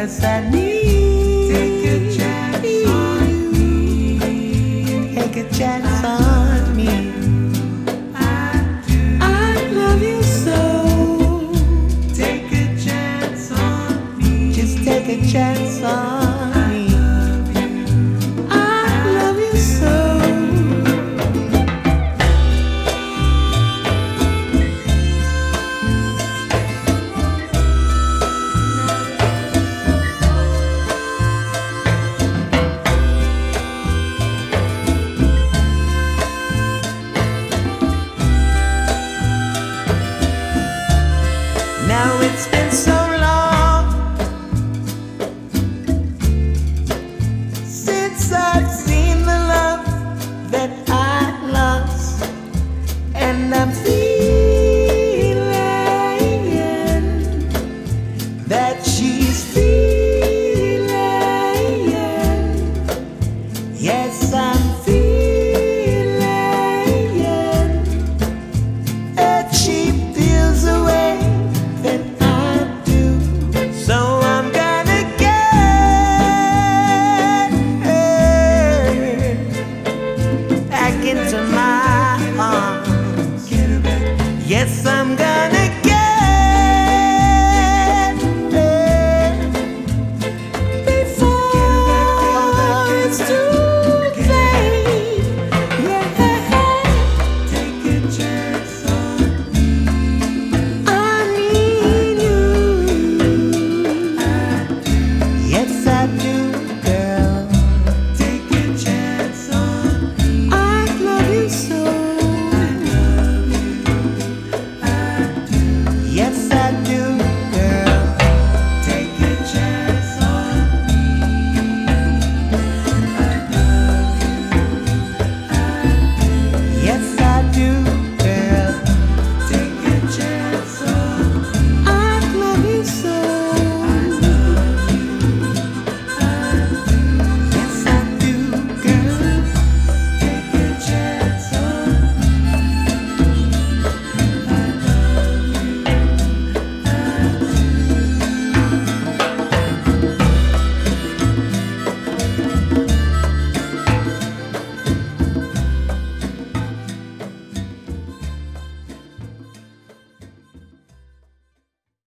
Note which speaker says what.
Speaker 1: chance at. Take a chance on me. Take a chance on me. I love you so. Take a chance on me. Just take a chance on. it's been so I'm gonna